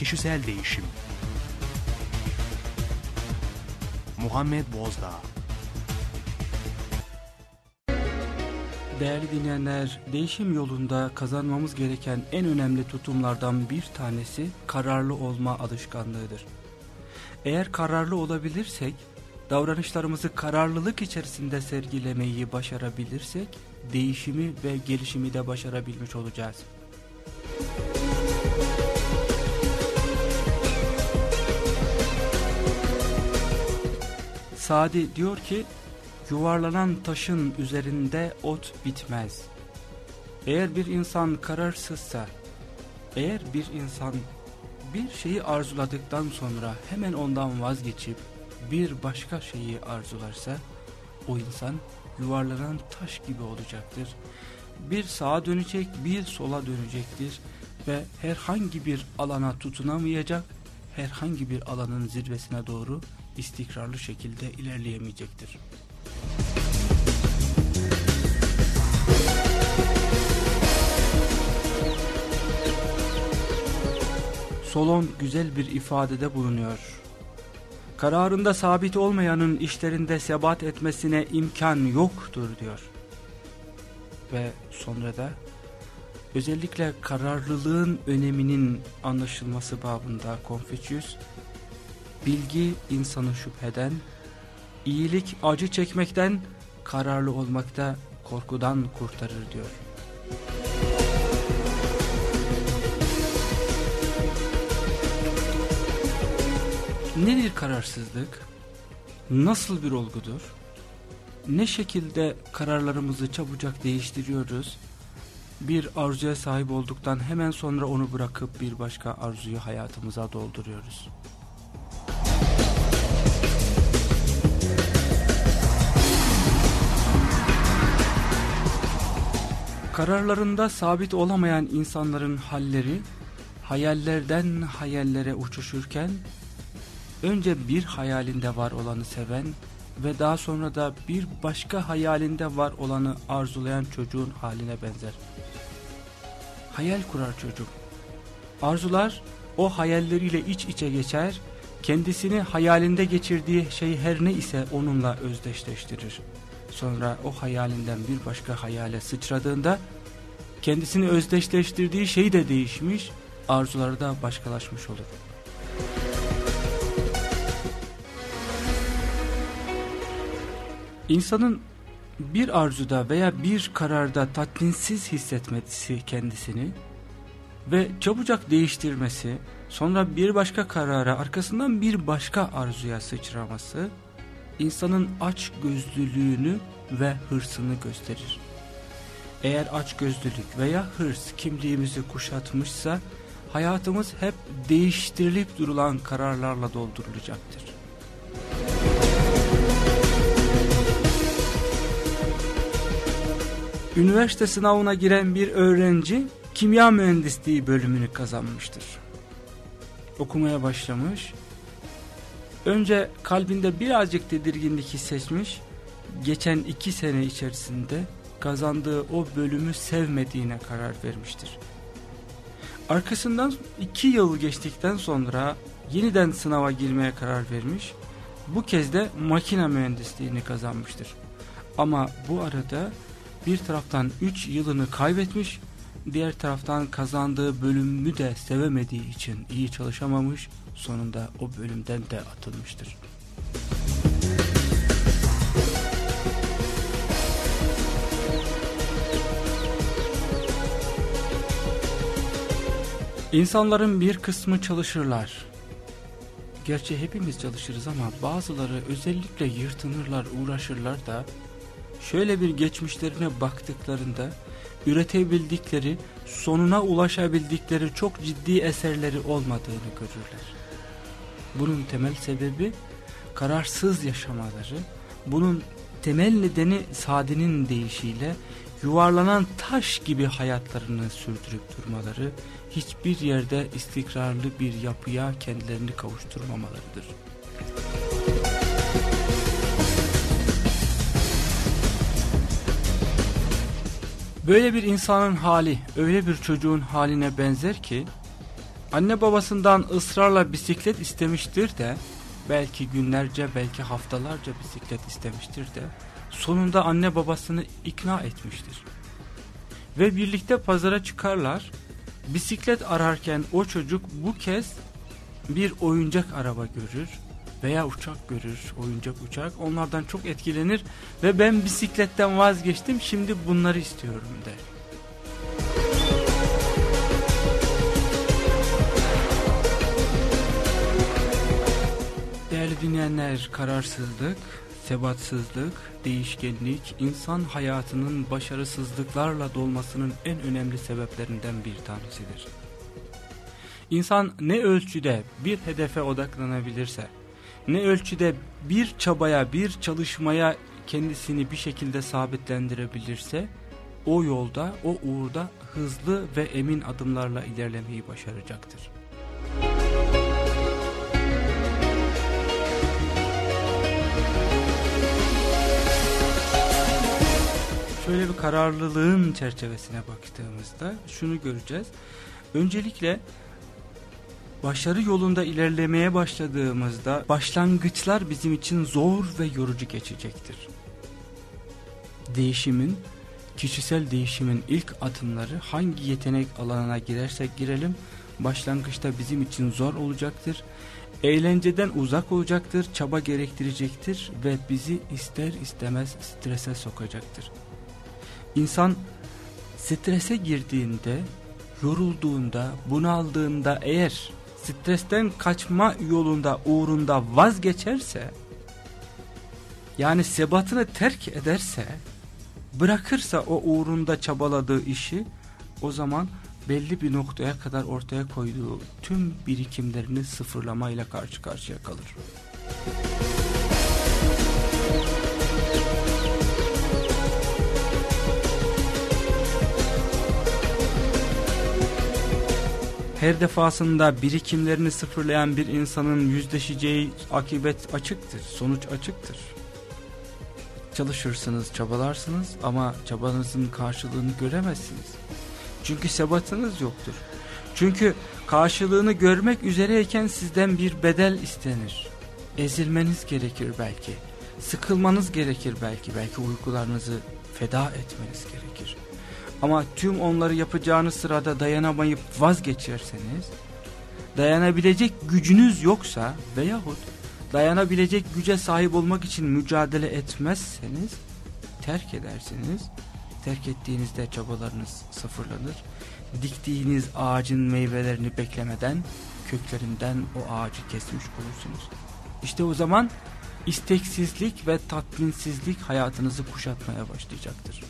Kişisel Değişim Muhammed Bozdağ Değerli dinleyenler, değişim yolunda kazanmamız gereken en önemli tutumlardan bir tanesi kararlı olma alışkanlığıdır. Eğer kararlı olabilirsek, davranışlarımızı kararlılık içerisinde sergilemeyi başarabilirsek, değişimi ve gelişimi de başarabilmiş olacağız. Sadi diyor ki, yuvarlanan taşın üzerinde ot bitmez. Eğer bir insan kararsızsa, eğer bir insan bir şeyi arzuladıktan sonra hemen ondan vazgeçip bir başka şeyi arzularsa, o insan yuvarlanan taş gibi olacaktır. Bir sağa dönecek, bir sola dönecektir ve herhangi bir alana tutunamayacak, herhangi bir alanın zirvesine doğru istikrarlı şekilde ilerleyemeyecektir. Solon güzel bir ifadede bulunuyor. Kararında sabit olmayanın işlerinde sebat etmesine imkan yoktur diyor. Ve sonra da özellikle kararlılığın öneminin anlaşılması babında Konfüçyüs, bilgi insanı şüpheden, iyilik acı çekmekten, kararlı olmakta korkudan kurtarır diyor. Nedir kararsızlık? Nasıl bir olgudur? Ne şekilde kararlarımızı çabucak değiştiriyoruz? Bir arzuya sahip olduktan hemen sonra onu bırakıp bir başka arzuyu hayatımıza dolduruyoruz. Kararlarında sabit olamayan insanların halleri hayallerden hayallere uçuşurken önce bir hayalinde var olanı seven ve daha sonra da bir başka hayalinde var olanı arzulayan çocuğun haline benzer. Hayal kurar çocuk. Arzular o hayalleriyle iç içe geçer, kendisini hayalinde geçirdiği şey her ne ise onunla özdeşleştirir. Sonra o hayalinden bir başka hayale sıçradığında kendisini özdeşleştirdiği şey de değişmiş, arzuları da başkalaşmış olur. İnsanın bir arzuda veya bir kararda tatminsiz hissetmesi kendisini ve çabucak değiştirmesi, sonra bir başka karara arkasından bir başka arzuya sıçraması, insanın aç gözlülüğünü ve hırsını gösterir. Eğer aç gözlülük veya hırs kimliğimizi kuşatmışsa, hayatımız hep değiştirilip durulan kararlarla doldurulacaktır. Üniversite sınavına giren bir öğrenci kimya mühendisliği bölümünü kazanmıştır. Okumaya başlamış. Önce kalbinde birazcık tedirginlik hissetmiş. Geçen iki sene içerisinde kazandığı o bölümü sevmediğine karar vermiştir. Arkasından iki yıl geçtikten sonra yeniden sınava girmeye karar vermiş. Bu kez de makine mühendisliğini kazanmıştır. Ama bu arada bir taraftan 3 yılını kaybetmiş, diğer taraftan kazandığı bölümü de sevemediği için iyi çalışamamış, sonunda o bölümden de atılmıştır. İnsanların bir kısmı çalışırlar. Gerçi hepimiz çalışırız ama bazıları özellikle yırtınırlar, uğraşırlar da şöyle bir geçmişlerine baktıklarında üretebildikleri, sonuna ulaşabildikleri çok ciddi eserleri olmadığını görürler. Bunun temel sebebi kararsız yaşamaları, bunun temel nedeni Sadi'nin deyişiyle yuvarlanan taş gibi hayatlarını sürdürüp durmaları, hiçbir yerde istikrarlı bir yapıya kendilerini kavuşturmamalarıdır. Böyle bir insanın hali öyle bir çocuğun haline benzer ki Anne babasından ısrarla bisiklet istemiştir de belki günlerce belki haftalarca bisiklet istemiştir de sonunda anne babasını ikna etmiştir. Ve birlikte pazara çıkarlar. Bisiklet ararken o çocuk bu kez bir oyuncak araba görür veya uçak görür, oyuncak uçak. Onlardan çok etkilenir ve ben bisikletten vazgeçtim şimdi bunları istiyorum der. Değerli dinleyenler kararsızlık, sebatsızlık, değişkenlik insan hayatının başarısızlıklarla dolmasının en önemli sebeplerinden bir tanesidir. İnsan ne ölçüde bir hedefe odaklanabilirse, ne ölçüde bir çabaya, bir çalışmaya kendisini bir şekilde sabitlendirebilirse, o yolda, o uğurda hızlı ve emin adımlarla ilerlemeyi başaracaktır. Şöyle bir kararlılığın çerçevesine baktığımızda şunu göreceğiz. Öncelikle başarı yolunda ilerlemeye başladığımızda başlangıçlar bizim için zor ve yorucu geçecektir. Değişimin, kişisel değişimin ilk adımları hangi yetenek alanına girersek girelim başlangıçta bizim için zor olacaktır. Eğlenceden uzak olacaktır, çaba gerektirecektir ve bizi ister istemez strese sokacaktır. İnsan strese girdiğinde, yorulduğunda, bunaldığında eğer stresten kaçma yolunda, uğrunda vazgeçerse, yani sebatını terk ederse, bırakırsa o uğrunda çabaladığı işi, o zaman belli bir noktaya kadar ortaya koyduğu tüm birikimlerini sıfırlamayla karşı karşıya kalır. Her defasında birikimlerini sıfırlayan bir insanın yüzleşeceği akibet açıktır, sonuç açıktır. Çalışırsınız, çabalarsınız ama çabanızın karşılığını göremezsiniz. Çünkü sebatınız yoktur. Çünkü karşılığını görmek üzereyken sizden bir bedel istenir. Ezilmeniz gerekir belki. Sıkılmanız gerekir belki. Belki uykularınızı feda etmeniz gerekir. Ama tüm onları yapacağınız sırada dayanamayıp vazgeçerseniz, dayanabilecek gücünüz yoksa veyahut dayanabilecek güce sahip olmak için mücadele etmezseniz, terk edersiniz. Terk ettiğinizde çabalarınız sıfırlanır. Diktiğiniz ağacın meyvelerini beklemeden köklerinden o ağacı kesmiş olursunuz. İşte o zaman isteksizlik ve tatminsizlik hayatınızı kuşatmaya başlayacaktır.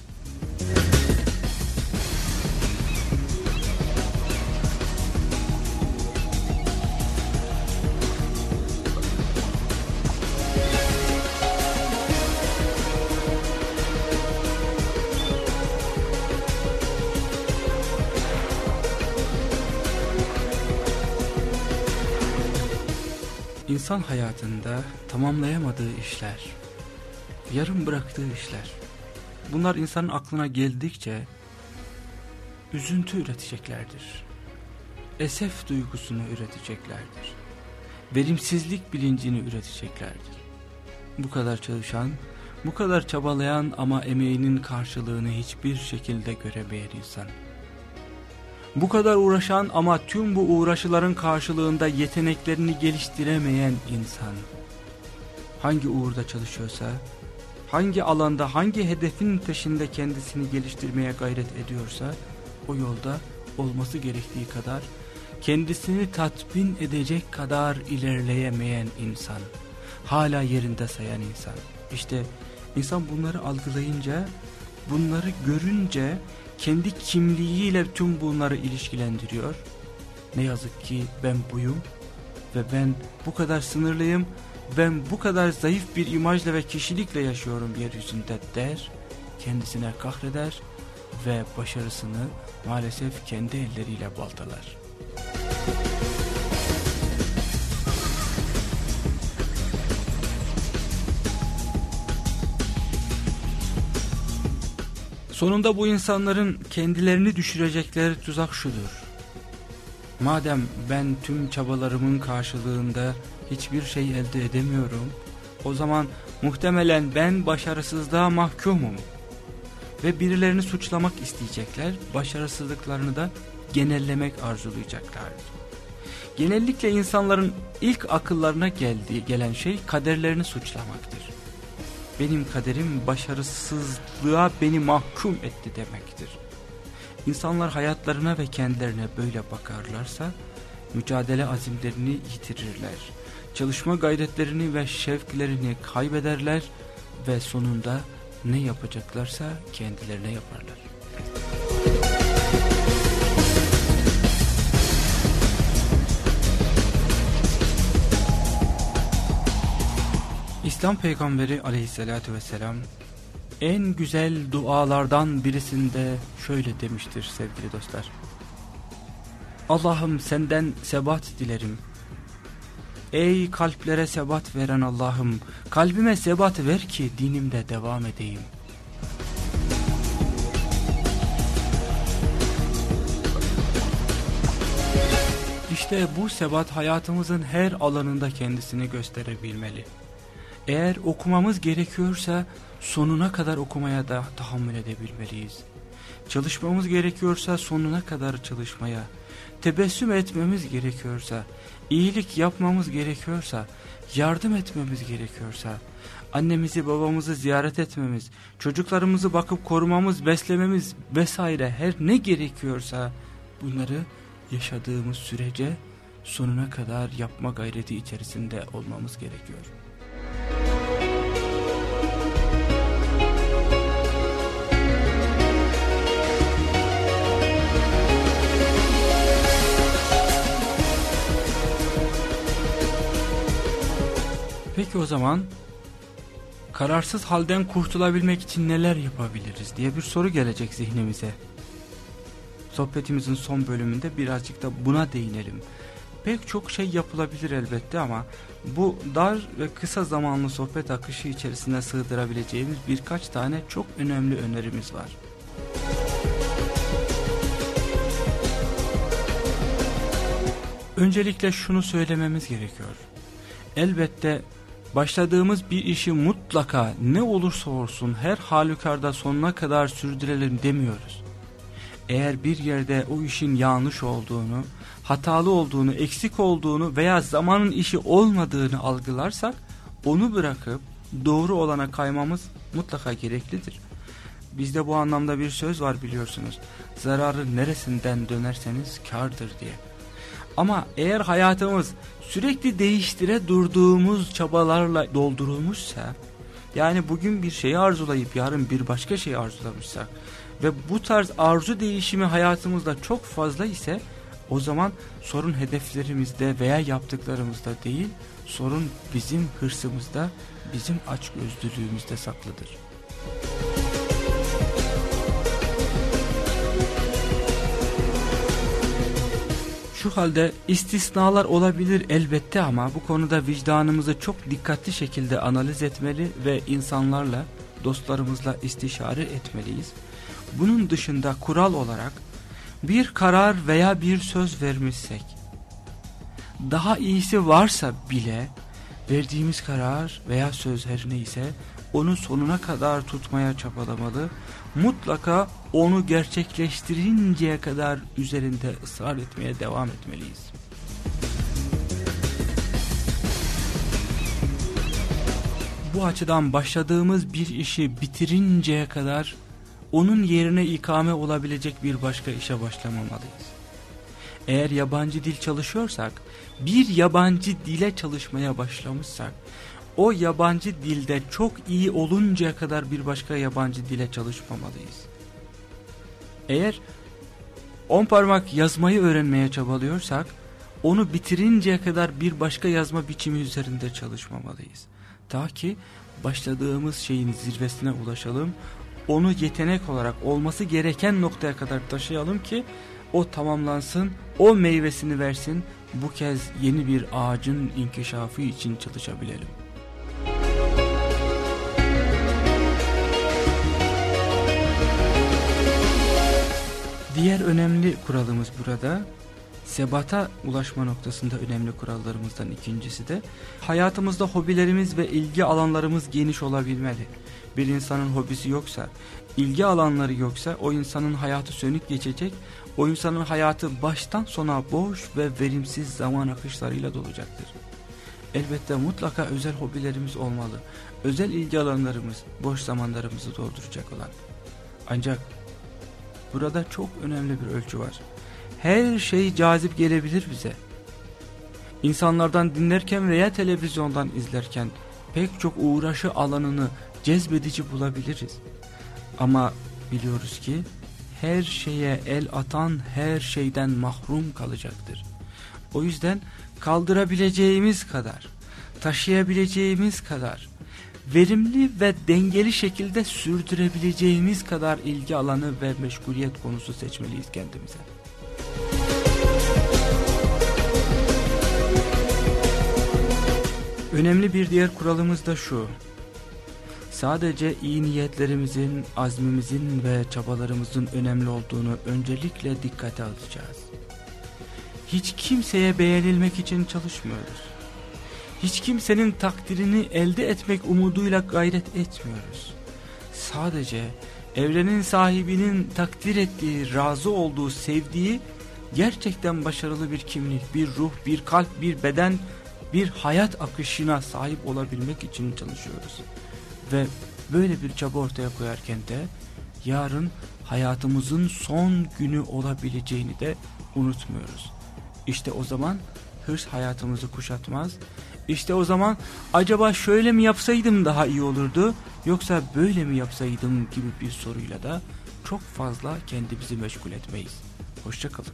İnsan hayatında tamamlayamadığı işler, yarım bıraktığı işler, bunlar insanın aklına geldikçe üzüntü üreteceklerdir. Esef duygusunu üreteceklerdir. Verimsizlik bilincini üreteceklerdir. Bu kadar çalışan, bu kadar çabalayan ama emeğinin karşılığını hiçbir şekilde göremeyen insan bu kadar uğraşan ama tüm bu uğraşıların karşılığında yeteneklerini geliştiremeyen insan. Hangi uğurda çalışıyorsa, hangi alanda, hangi hedefin peşinde kendisini geliştirmeye gayret ediyorsa, o yolda olması gerektiği kadar, kendisini tatmin edecek kadar ilerleyemeyen insan. Hala yerinde sayan insan. İşte insan bunları algılayınca, bunları görünce kendi kimliğiyle tüm bunları ilişkilendiriyor. Ne yazık ki ben buyum ve ben bu kadar sınırlıyım, ben bu kadar zayıf bir imajla ve kişilikle yaşıyorum yeryüzünde der, kendisine kahreder ve başarısını maalesef kendi elleriyle baltalar. Sonunda bu insanların kendilerini düşürecekleri tuzak şudur. Madem ben tüm çabalarımın karşılığında hiçbir şey elde edemiyorum, o zaman muhtemelen ben başarısızlığa mahkumum. Ve birilerini suçlamak isteyecekler, başarısızlıklarını da genellemek arzulayacaklardır. Genellikle insanların ilk akıllarına geldiği gelen şey kaderlerini suçlamaktır. Benim kaderim başarısızlığa beni mahkum etti demektir. İnsanlar hayatlarına ve kendilerine böyle bakarlarsa mücadele azimlerini yitirirler. Çalışma gayretlerini ve şevklerini kaybederler ve sonunda ne yapacaklarsa kendilerine yaparlar. İslam peygamberi aleyhissalatü vesselam en güzel dualardan birisinde şöyle demiştir sevgili dostlar. Allah'ım senden sebat dilerim. Ey kalplere sebat veren Allah'ım kalbime sebat ver ki dinimde devam edeyim. İşte bu sebat hayatımızın her alanında kendisini gösterebilmeli. Eğer okumamız gerekiyorsa sonuna kadar okumaya da tahammül edebilmeliyiz. Çalışmamız gerekiyorsa sonuna kadar çalışmaya, tebessüm etmemiz gerekiyorsa, iyilik yapmamız gerekiyorsa, yardım etmemiz gerekiyorsa, annemizi babamızı ziyaret etmemiz, çocuklarımızı bakıp korumamız, beslememiz vesaire her ne gerekiyorsa bunları yaşadığımız sürece sonuna kadar yapma gayreti içerisinde olmamız gerekiyor. Peki o zaman kararsız halden kurtulabilmek için neler yapabiliriz diye bir soru gelecek zihnimize. Sohbetimizin son bölümünde birazcık da buna değinelim. Pek çok şey yapılabilir elbette ama bu dar ve kısa zamanlı sohbet akışı içerisine sığdırabileceğimiz birkaç tane çok önemli önerimiz var. Öncelikle şunu söylememiz gerekiyor. Elbette başladığımız bir işi mutlaka ne olursa olsun her halükarda sonuna kadar sürdürelim demiyoruz. Eğer bir yerde o işin yanlış olduğunu, hatalı olduğunu, eksik olduğunu veya zamanın işi olmadığını algılarsak onu bırakıp doğru olana kaymamız mutlaka gereklidir. Bizde bu anlamda bir söz var biliyorsunuz. Zararı neresinden dönerseniz kardır diye. Ama eğer hayatımız sürekli değiştire durduğumuz çabalarla doldurulmuşsa, yani bugün bir şeyi arzulayıp yarın bir başka şeyi arzulamışsak ve bu tarz arzu değişimi hayatımızda çok fazla ise o zaman sorun hedeflerimizde veya yaptıklarımızda değil, sorun bizim hırsımızda, bizim açgözlülüğümüzde saklıdır. Şu halde istisnalar olabilir elbette ama bu konuda vicdanımızı çok dikkatli şekilde analiz etmeli ve insanlarla, dostlarımızla istişare etmeliyiz. Bunun dışında kural olarak bir karar veya bir söz vermişsek, daha iyisi varsa bile verdiğimiz karar veya söz her neyse onu sonuna kadar tutmaya çabalamalı, mutlaka onu gerçekleştirinceye kadar üzerinde ısrar etmeye devam etmeliyiz. Bu açıdan başladığımız bir işi bitirinceye kadar onun yerine ikame olabilecek bir başka işe başlamamalıyız. Eğer yabancı dil çalışıyorsak, bir yabancı dile çalışmaya başlamışsak, o yabancı dilde çok iyi oluncaya kadar bir başka yabancı dile çalışmamalıyız. Eğer on parmak yazmayı öğrenmeye çabalıyorsak, onu bitirinceye kadar bir başka yazma biçimi üzerinde çalışmamalıyız. Ta ki başladığımız şeyin zirvesine ulaşalım, onu yetenek olarak olması gereken noktaya kadar taşıyalım ki o tamamlansın, o meyvesini versin, bu kez yeni bir ağacın inkişafı için çalışabilelim. Diğer önemli kuralımız burada sebata ulaşma noktasında önemli kurallarımızdan ikincisi de hayatımızda hobilerimiz ve ilgi alanlarımız geniş olabilmeli. Bir insanın hobisi yoksa, ilgi alanları yoksa o insanın hayatı sönük geçecek, o insanın hayatı baştan sona boş ve verimsiz zaman akışlarıyla dolacaktır. Elbette mutlaka özel hobilerimiz olmalı, özel ilgi alanlarımız, boş zamanlarımızı dolduracak olan. Ancak burada çok önemli bir ölçü var. Her şey cazip gelebilir bize. İnsanlardan dinlerken veya televizyondan izlerken pek çok uğraşı alanını cezbedici bulabiliriz. Ama biliyoruz ki her şeye el atan her şeyden mahrum kalacaktır. O yüzden kaldırabileceğimiz kadar, taşıyabileceğimiz kadar, verimli ve dengeli şekilde sürdürebileceğimiz kadar ilgi alanı ve meşguliyet konusu seçmeliyiz kendimize. Önemli bir diğer kuralımız da şu. Sadece iyi niyetlerimizin, azmimizin ve çabalarımızın önemli olduğunu öncelikle dikkate alacağız. Hiç kimseye beğenilmek için çalışmıyoruz. Hiç kimsenin takdirini elde etmek umuduyla gayret etmiyoruz. Sadece evrenin sahibinin takdir ettiği, razı olduğu, sevdiği gerçekten başarılı bir kimlik, bir ruh, bir kalp, bir beden, bir hayat akışına sahip olabilmek için çalışıyoruz. Ve böyle bir çaba ortaya koyarken de yarın hayatımızın son günü olabileceğini de unutmuyoruz. İşte o zaman hırs hayatımızı kuşatmaz. İşte o zaman acaba şöyle mi yapsaydım daha iyi olurdu yoksa böyle mi yapsaydım gibi bir soruyla da çok fazla kendimizi meşgul etmeyiz. Hoşçakalın.